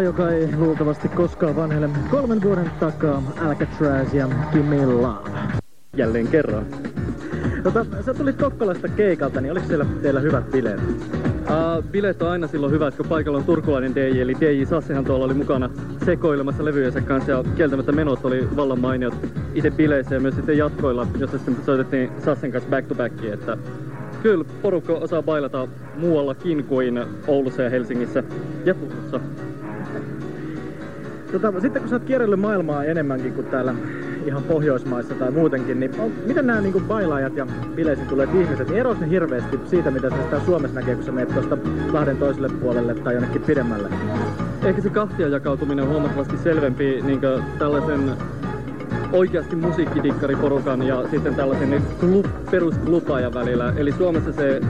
Kappale, joka ei luultavasti koskaan vanhelle kolmen vuoden takaa Alcatraz ja Kimilla. Jälleen kerran. Tota, sä tulit Kokkolasta keikalta, niin oliko siellä teillä hyvät bileet? Uh, bileet on aina silloin hyvät, kun paikalla on turkulainen DJ, eli DJ Sassihan tuolla oli mukana sekoilemassa levyjensä kanssa ja kieltämättä menot oli vallan mainiot itse bileissä ja myös sitten jatkoilla, jossa sitten soitettiin Sassen kanssa back to backia, että kyllä porukka osaa bailata muuallakin kuin Oulussa ja Helsingissä ja Turussa. Tota, sitten kun sä oot kierrellyt maailmaa enemmänkin kuin täällä ihan Pohjoismaissa tai muutenkin, niin on, miten nämä niin bailaajat ja bileisiin tuleet ihmiset, niin erois ne hirveästi siitä, mitä sä Suomessa näkee, kun sä menet tuosta Lahden toiselle puolelle tai jonnekin pidemmälle? Ehkä se kahtia jakautuminen on huomattavasti selvempi niin tällaisen oikeasti musiikkidikkariporukan ja sitten tällaisen klub, perusklubaajan välillä. Eli Suomessa se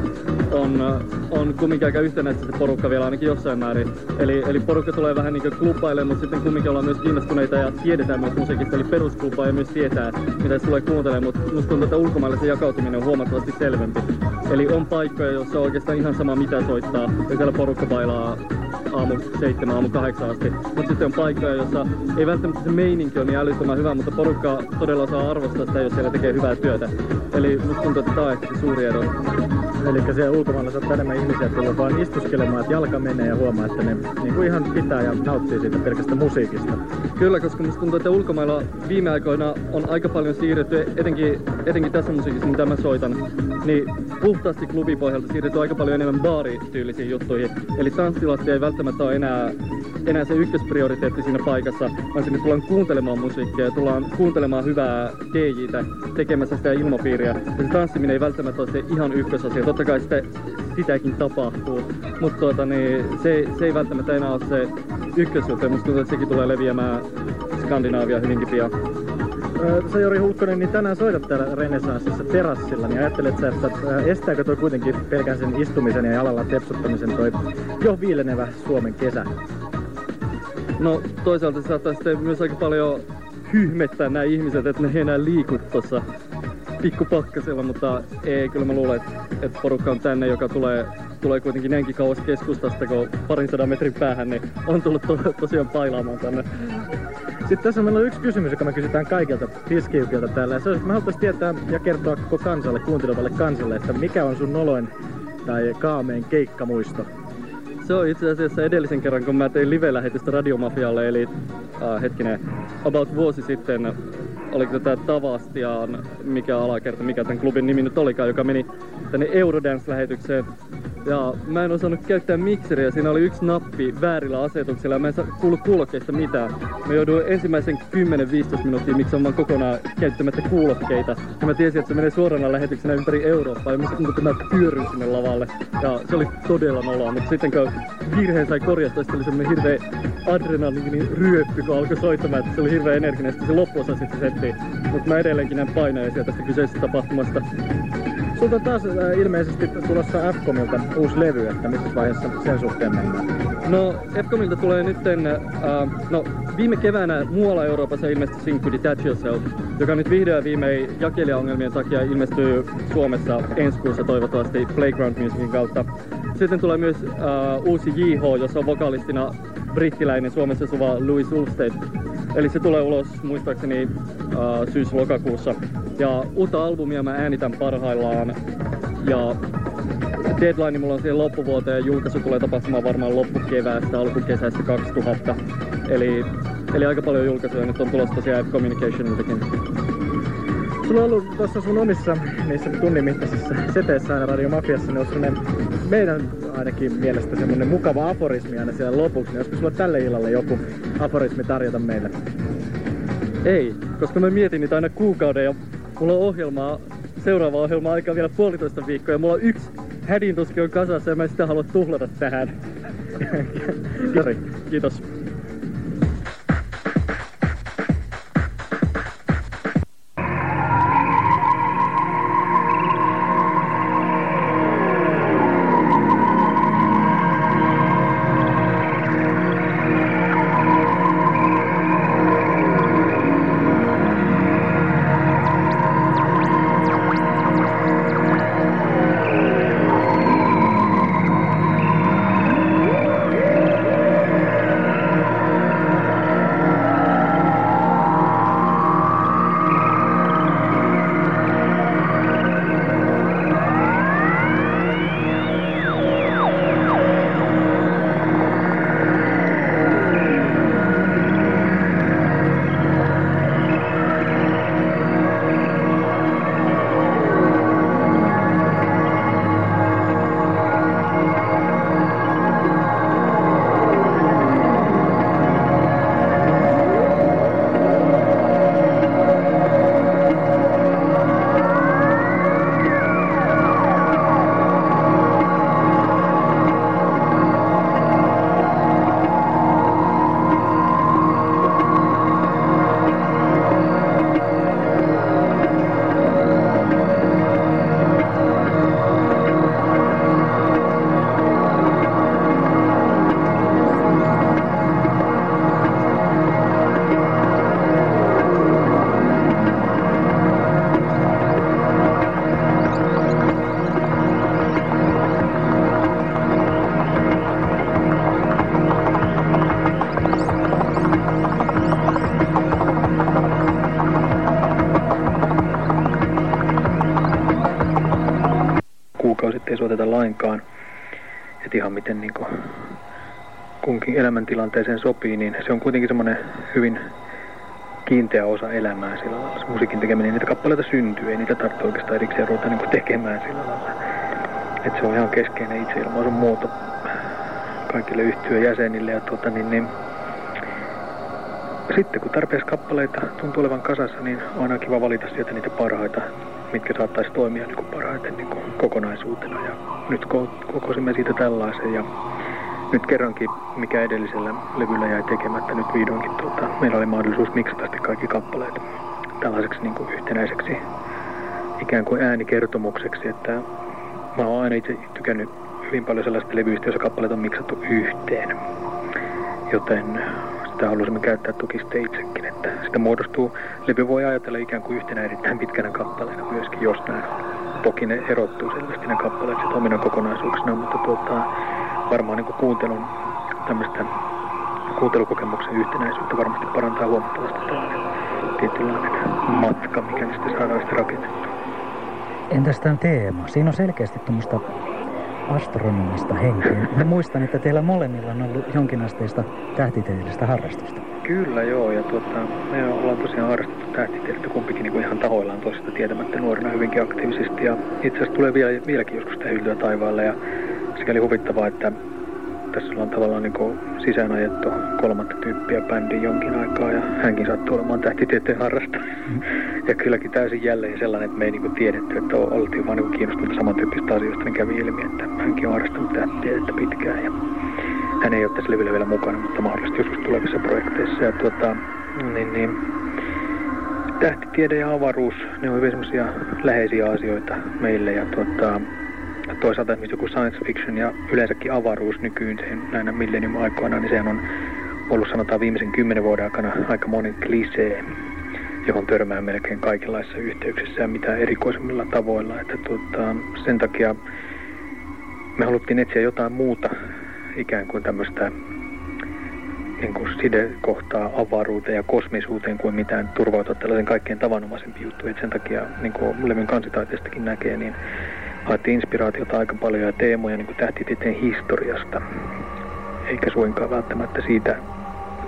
on, on kumminkin aika yhtenäistä se porukka vielä ainakin jossain määrin. Eli, eli porukka tulee vähän niin klubaille, mutta sitten kumminkin ollaan myös kiinnostuneita ja tiedetään myös musiikista. Eli ja myös tietää, mitä se tulee kuuntelemaan, mutta musta tuntuu, että ulkomaille se jakautuminen on huomattavasti selvempi. Eli on paikkoja, joissa on oikeastaan ihan sama mitä soittaa, ja siellä porukka bailaa aamu seitsemän, aamu kahdeksan asti. Mutta sitten on paikkoja, jossa ei välttämättä se meininki ole niin älyttömän hyvä, mutta porukka todella saa arvostaa sitä, jos siellä tekee hyvää työtä. Eli musta tuntuu, että tämä on ehkä se suuri ero. Eli siellä ulkomailla saattaa enemmän ihmisiä tulla vaan istuskelemaan, että jalka menee ja huomaa, että ne niin kuin ihan pitää ja nauttii siitä pelkästä musiikista. Kyllä, koska musta tuntuu, että ulkomailla viime aikoina on aika paljon siirretty, etenkin, etenkin tässä musiikissa, mitä mä soitan, niin puhtaasti klubipohjalta siirretty aika paljon enemmän baarityylisiin juttuihin. Eli tanssilasti ei välttämättä ole enää enää se ykkösprioriteetti siinä paikassa, vaan sinne tullaan kuuntelemaan musiikkia ja tullaan kuuntelemaan hyvää DJtä tekemässä sitä ilmapiiriä. Ja se tanssiminen ei välttämättä ole se ihan ykkösasia. Totta kai sitä, sitäkin tapahtuu, mutta tuota, niin, se, se, ei välttämättä enää ole se ykkösjuttu. Musta tuntuu, että sekin tulee leviämään Skandinaavia hyvinkin pian. Sä Jori Hulkkonen, niin tänään soitat täällä Renesanssissa terassilla, niin ajattelet sä, että estääkö toi kuitenkin pelkän sen istumisen ja jalalla tepsuttamisen toi jo viilenevä Suomen kesä? No toisaalta se saattaa sitten myös aika paljon hyhmettää nämä ihmiset, että ne ei enää liiku tuossa pikkupakkasella, mutta ei, kyllä mä luulen, että, että porukka on tänne, joka tulee, tulee kuitenkin näinkin kauas keskustasta, kun parin sadan metrin päähän, niin on tullut to, tosiaan pailaamaan tänne. Sitten tässä meillä on yksi kysymys, joka me kysytään kaikilta tiskiykiltä täällä. Ja se olisi, mä haluaisin tietää ja kertoa koko kansalle, kuuntelevalle kansalle, että mikä on sun noloin tai kaamein keikkamuisto? se on itse asiassa edellisen kerran, kun mä tein live-lähetystä Radiomafialle, eli äh, hetkinen, about vuosi sitten, oliko tämä Tavastian, mikä alakerta, mikä tämän klubin nimi nyt olikaan, joka meni tänne Eurodance-lähetykseen ja mä en osannut käyttää mikseriä, siinä oli yksi nappi väärillä asetuksilla ja mä en kuullut kuulokkeista mitään. Mä jouduin ensimmäisen 10-15 minuuttia miksoimaan kokonaan käyttämättä kuulokkeita. Ja mä tiesin, että se menee suorana lähetyksenä ympäri Eurooppaa ja musta tuntui, että mä pyöryin sinne lavalle. Ja se oli todella noloa, mutta sitten kun virheen sai korjattua, se oli semmonen hirveä adrenaliinin ryöppy, kun alkoi soittamaan, että se oli hirveä energinen, sitten se loppuosa sitten setti. Mutta mä edelleenkin näen painajaisia tästä kyseisestä tapahtumasta. Sulta on taas äh, ilmeisesti tulossa Fcomilta uusi levy, että missä vaiheessa sen suhteen mennään? No, Fcomilta tulee nytten, äh, no viime keväänä muualla Euroopassa ilmestyi sinkku Detach Yourself, joka nyt vihdoin viimein jakelijaongelmien takia ilmestyy Suomessa ensi kuussa toivottavasti Playground Musicin kautta. Sitten tulee myös äh, uusi JH, jossa on vokalistina brittiläinen Suomessa suva Louis Ulstead. Eli se tulee ulos muistaakseni äh, syys-lokakuussa. Ja uutta albumia mä äänitän parhaillaan. Ja deadline mulla on siihen loppuvuoteen ja julkaisu tulee tapahtumaan varmaan loppukeväästä, alkukesästä 2000. Eli, eli aika paljon julkaisuja nyt on tulossa tosiaan Communicationiltakin. Sulla ollut tuossa sun omissa niissä tunnin mittaisissa seteissä aina Radio Mafiassa, niin on meidän ainakin mielestä semmonen mukava aforismi aina siellä lopuksi. Niin olisiko sulla tälle illalle joku aforismi tarjota meille? Ei, koska mä mietin niitä aina kuukauden ja mulla on ohjelmaa, seuraava ohjelma aika vielä puolitoista viikkoa ja mulla on yksi hädintuski on kasassa ja mä en sitä halua tuhlata tähän. Kiitos. silloin lainkaan. Että ihan miten niin kuin kunkin elämäntilanteeseen sopii, niin se on kuitenkin semmoinen hyvin kiinteä osa elämää sillä lailla. Se musiikin tekeminen, niitä kappaleita syntyy, ei niitä tarvitse oikeastaan erikseen ruveta niin tekemään sillä lailla. Että se on ihan keskeinen itseilmaisun muoto kaikille yhtyön jäsenille. Ja tuota, niin, niin, sitten kun tarpeeksi kappaleita tuntuu olevan kasassa, niin on aina kiva valita sieltä niitä parhaita, mitkä saattaisi toimia niin kuin parhaiten niin kuin kokonaisuutena. Ja nyt kokosimme siitä tällaisen ja nyt kerrankin, mikä edellisellä levyllä jäi tekemättä, nyt vihdoinkin tuota, meillä oli mahdollisuus miksata kaikki kappaleet tällaiseksi niin kuin yhtenäiseksi ikään kuin äänikertomukseksi, että mä oon aina itse tykännyt hyvin paljon sellaista levyistä, joissa kappaleet on miksattu yhteen. Joten sitä halusimme käyttää toki sitten itsekin, että sitä muodostuu, levy voi ajatella ikään kuin yhtenä erittäin pitkänä kappaleena myöskin, jos näin Toki ne erottuu selvästi ne kappaleet sitten omina kokonaisuuksina, mutta tuota, varmaan niin kuuntelun tämmöistä kuuntelukokemuksen yhtenäisyyttä varmasti parantaa huomattavasti tällainen tietynlainen matka, mikä sitten saadaan sitten rakennettua. Entäs tämän teema? Siinä on selkeästi tuommoista astronomista henkeä. Mä muistan, että teillä molemmilla on ollut jonkinasteista tähtitieteellistä harrastusta. Kyllä joo, ja tuota, me ollaan tosiaan harrastettu tähtitiedettä kumpikin niin kuin ihan tahoillaan toisesta tietämättä nuorena hyvinkin aktiivisesti. Ja itse asiassa tulee vielä, vieläkin joskus tähyltyä taivaalle ja sikäli huvittavaa, että tässä ollaan tavallaan niin sisään ajettu kolmatta tyyppiä bändiin jonkin aikaa ja hänkin sattuu olemaan tähtitieteen harrastaja. Mm. Ja kylläkin täysin jälleen sellainen, että me ei niin tiedetty, että oltiin vaan niin kiinnostuneita samantyyppistä asioista, niin kävi ilmi, että hänkin on harrastanut tähtitiedettä pitkään. Ja hän ei ole tässä levyllä vielä mukana, mutta mahdollisesti joskus tulevissa projekteissa. Ja tuota, niin, niin, tähtitiede ja avaruus, ne on hyvin semmoisia läheisiä asioita meille ja tuota, toisaalta esimerkiksi joku science fiction ja yleensäkin avaruus nykyisen näinä millennium-aikoina, niin sehän on ollut sanotaan viimeisen kymmenen vuoden aikana aika monen klisee, johon törmää melkein kaikenlaisissa yhteyksissä ja mitä erikoisemmilla tavoilla. Että tuota, sen takia me haluttiin etsiä jotain muuta ikään kuin tämmöistä niin kuin sidekohtaa avaruuteen ja kosmisuuteen kuin mitään turvautua tällaisen kaikkein tavanomaisempi juttu. Et sen takia, niin kuin levyn kansitaiteestakin näkee, niin haettiin inspiraatiota aika paljon ja teemoja niin tähtitieteen historiasta, eikä suinkaan välttämättä siitä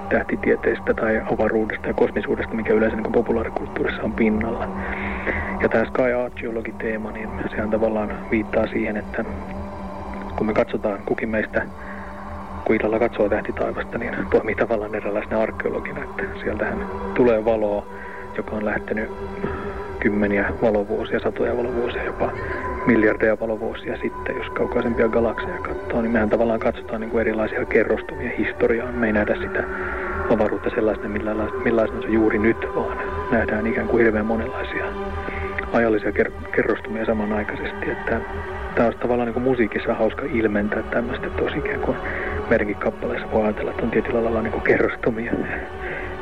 tähtitieteestä tai avaruudesta ja kosmisuudesta, mikä yleensä niin populaarikulttuurissa on pinnalla. Ja tämä Sky Archaeology-teema, niin sehän tavallaan viittaa siihen, että kun me katsotaan kukin meistä, kun illalla katsoo tähtitaivasta, niin toimii tavallaan erilaisena arkeologina, että sieltähän tulee valoa, joka on lähtenyt kymmeniä valovuosia, satoja valovuosia, jopa miljardeja valovuosia sitten, jos kaukaisempia galakseja katsoo, niin mehän tavallaan katsotaan niin kuin erilaisia kerrostumia historiaan. Me ei nähdä sitä avaruutta sellaisena, millaisena se juuri nyt, vaan nähdään ikään kuin hirveän monenlaisia ajallisia ker- kerrostumia samanaikaisesti. Että tämä olisi tavallaan niin kuin musiikissa hauska ilmentää tämmöistä, että olisi ikään kuin meidänkin kappaleissa voi ajatella, että on tietyllä lailla niin kuin kerrostumia,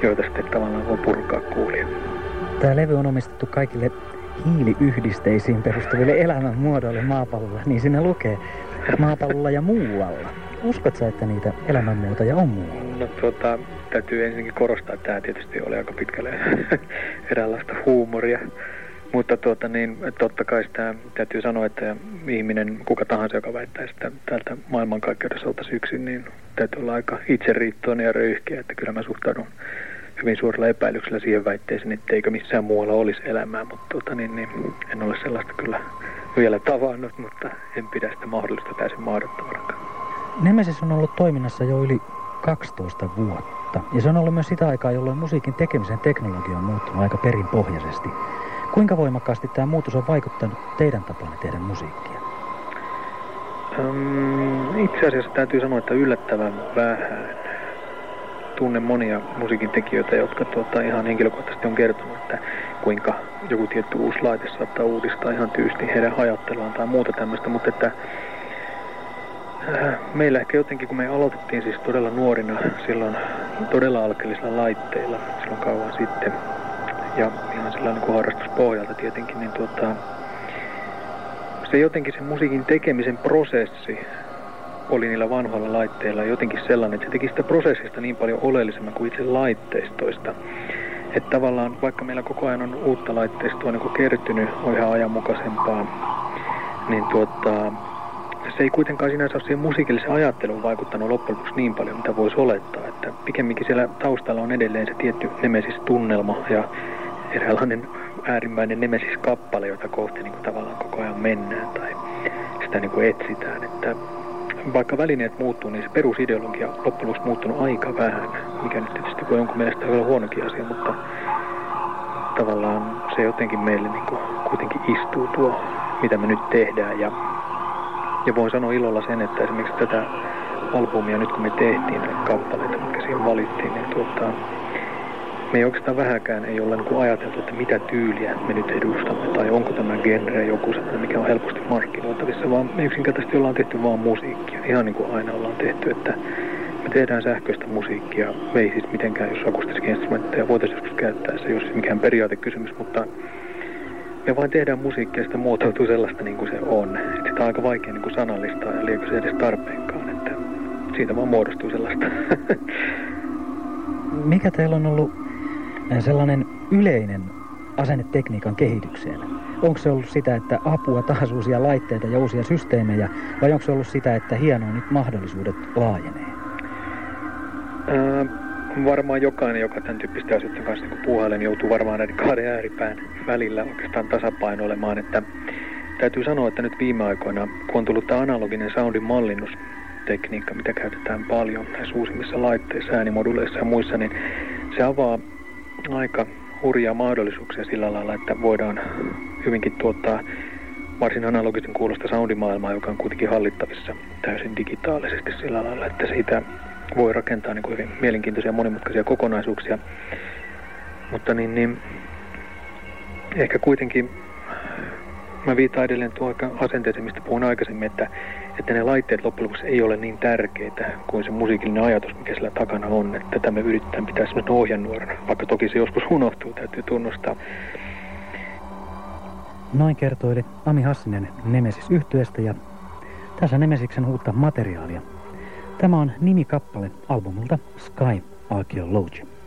joita sitten tavallaan voi purkaa kuulia. Tämä levy on omistettu kaikille hiiliyhdisteisiin perustuville elämänmuodoille maapallolla, niin sinne lukee maapallolla ja muualla. Uskotko että niitä elämänmuotoja on muualla? No tuota, täytyy ensinnäkin korostaa, että tämä tietysti oli aika pitkälle eräänlaista huumoria. Mutta tuota, niin, totta kai sitä täytyy sanoa, että ihminen, kuka tahansa, joka väittäisi, että täältä maailmankaikkeudessa oltaisiin yksin, niin täytyy olla aika itseriittoinen ja röyhkeä, että kyllä mä suhtaudun hyvin suurella epäilyksellä siihen väitteeseen, etteikö missään muualla olisi elämää, mutta tota, niin, niin, en ole sellaista kyllä vielä tavannut, mutta en pidä sitä mahdollista täysin mahdottomana. Nemesis on ollut toiminnassa jo yli 12 vuotta, ja se on ollut myös sitä aikaa, jolloin musiikin tekemisen teknologia on muuttunut aika perinpohjaisesti. Kuinka voimakkaasti tämä muutos on vaikuttanut teidän tapanne tehdä musiikkia? itse asiassa täytyy sanoa, että yllättävän vähän tunnen monia musiikin tekijöitä, jotka tuota, ihan henkilökohtaisesti on kertonut, että kuinka joku tietty uusi laite saattaa uudistaa ihan tyysti heidän ajatteluaan tai muuta tämmöistä, mutta että äh, meillä ehkä jotenkin, kun me aloitettiin siis todella nuorina silloin todella alkeellisilla laitteilla silloin kauan sitten ja ihan sillä niin kuin harrastuspohjalta tietenkin, niin tuota, se jotenkin se musiikin tekemisen prosessi oli niillä vanhoilla laitteilla jotenkin sellainen, että se teki sitä prosessista niin paljon oleellisemman kuin itse laitteistoista. Että tavallaan vaikka meillä koko ajan on uutta laitteistoa niin kertynyt, on ihan ajanmukaisempaa, niin tuota, se ei kuitenkaan sinänsä ole siihen musiikilliseen ajatteluun vaikuttanut loppujen lopuksi niin paljon, mitä voisi olettaa. Että pikemminkin siellä taustalla on edelleen se tietty nemesis-tunnelma ja eräänlainen äärimmäinen nemesis-kappale, jota kohti niin kuin tavallaan koko ajan mennään tai sitä niin kuin etsitään. Että vaikka välineet muuttuu, niin se perusideologia on loppujen lopuksi muuttunut aika vähän, mikä nyt tietysti voi jonkun mielestä olla huonokin asia, mutta tavallaan se jotenkin meille niin kuin kuitenkin istuu tuo, mitä me nyt tehdään. Ja, ja voin sanoa ilolla sen, että esimerkiksi tätä albumia nyt kun me tehtiin näitä kappaleita, mitkä siihen valittiin, niin tuota, me ei oikeastaan vähäkään ei olla niin ajateltu, että mitä tyyliä me nyt edustamme tai onko tämä genre joku sellainen, mikä on helposti markkinoitavissa, vaan me yksinkertaisesti ollaan tehty vaan musiikkia. Ihan niin kuin aina ollaan tehty, että me tehdään sähköistä musiikkia. Me ei siis mitenkään, jos akustisia instrumentteja voitaisiin joskus käyttää, se ei ole siis mikään periaatekysymys, mutta me vain tehdään musiikkia ja sitä muotoutuu sellaista niin kuin se on. Et sitä on aika vaikea niin kuin sanallistaa ja liekö se edes tarpeenkaan, että siitä vaan muodostuu sellaista. Mikä teillä on ollut sellainen yleinen asenne tekniikan kehitykseen? Onko se ollut sitä, että apua taas uusia laitteita ja uusia systeemejä, vai onko se ollut sitä, että hienoa nyt mahdollisuudet laajenee? Ää, varmaan jokainen, joka tämän tyyppistä asioiden kanssa niin puuhailee, niin joutuu varmaan näiden kahden ääripään välillä oikeastaan tasapainoilemaan. Että täytyy sanoa, että nyt viime aikoina, kun on tullut tämä analoginen soundin mallinnustekniikka, mitä käytetään paljon näissä uusimmissa laitteissa, äänimoduleissa ja muissa, niin se avaa aika hurjaa mahdollisuuksia sillä lailla, että voidaan hyvinkin tuottaa varsin analogisen kuulosta soundimaailmaa, joka on kuitenkin hallittavissa täysin digitaalisesti sillä lailla, että siitä voi rakentaa niin kuin hyvin mielenkiintoisia monimutkaisia kokonaisuuksia. Mutta niin, niin ehkä kuitenkin mä viitaan edelleen tuon asenteeseen, mistä puhun aikaisemmin, että, että ne laitteet loppujen lopuksi ei ole niin tärkeitä kuin se musiikillinen ajatus, mikä sillä takana on. Että tätä me yritetään pitää semmoinen ohjenuorana, vaikka toki se joskus unohtuu, täytyy tunnustaa. Noin kertoi Ami Hassinen Nemesis yhtyeestä ja tässä Nemesiksen uutta materiaalia. Tämä on nimikappale albumilta Sky Archaeology.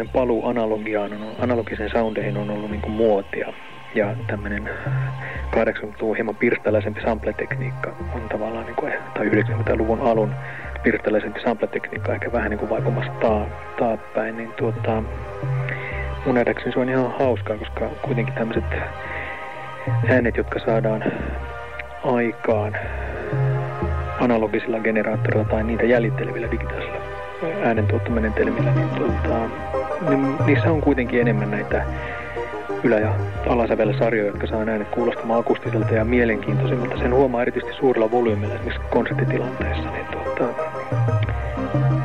Eräänlainen paluu analogiaan, analogisen soundeihin on ollut niin muotia. Ja tämmöinen 80-luvun hieman pirstaläisempi sampletekniikka on tavallaan, niin kuin, tai 90-luvun alun pirstaläisempi sampletekniikka ehkä vähän niin kuin vaipumassa taa, taapäin, niin tuota, mun nähdäkseni se on ihan hauskaa, koska kuitenkin tämmöiset äänet, jotka saadaan aikaan analogisilla generaattorilla tai niitä jäljittelevillä digitaalisilla äänentuottomenetelmillä, niin tuota, niin niissä on kuitenkin enemmän näitä ylä- ja alasävelsarjoja, jotka saa äänet kuulostamaan akustiselta ja mielenkiintoisemmalta. Sen huomaa erityisesti suurilla volyymilla, esimerkiksi konserttitilanteessa. Niin tuota,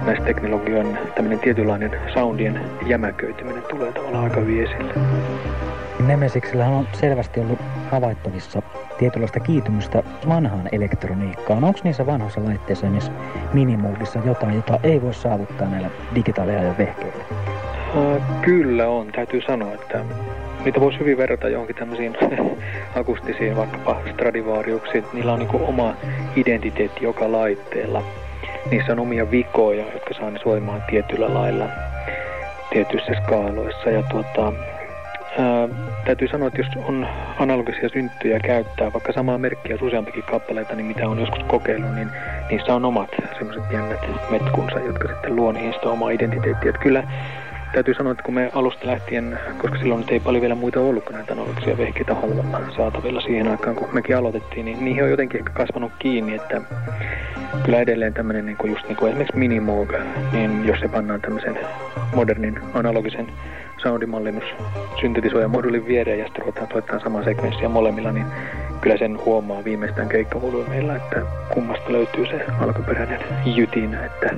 näistä teknologioiden tämmöinen tietynlainen soundien jämäköityminen tulee tavallaan aika hyvin esille. Nemesiksellä on selvästi ollut havaittavissa tietynlaista kiitymystä vanhaan elektroniikkaan. Onko niissä vanhoissa laitteissa, esimerkiksi minimoodissa, jotain, jota ei voi saavuttaa näillä digitaaliajan vehkeillä? Uh, kyllä on. Täytyy sanoa, että niitä voisi hyvin verrata johonkin tämmöisiin akustisiin, vaikkapa Stradivariuksiin. Niillä on niin oma identiteetti joka laitteella. Niissä on omia vikoja, jotka saa ne soimaan tietyllä lailla tietyissä skaaloissa. Ja tuota, ää, täytyy sanoa, että jos on analogisia synttyjä käyttää, vaikka samaa merkkiä useampikin kappaleita, niin mitä on joskus kokeillut, niin niissä on omat semmoiset jännät metkunsa, jotka sitten luo niihin sitä omaa identiteettiä. Että kyllä täytyy sanoa, että kun me alusta lähtien, koska silloin nyt ei paljon vielä muita ollut kuin näitä analogisia vehkeitä halvalla saatavilla siihen aikaan, kun mekin aloitettiin, niin niihin on jotenkin ehkä kasvanut kiinni, että kyllä edelleen tämmöinen niin kuin just niin kuin esimerkiksi Minimoog, niin jos se pannaan tämmöisen modernin analogisen soundimallinnus syntetisoja modulin viereen ja sitten ruvetaan soittamaan samaa sekvenssiä molemmilla, niin kyllä sen huomaa viimeistään keikkavolyymeilla, että kummasta löytyy se alkuperäinen jytinä, että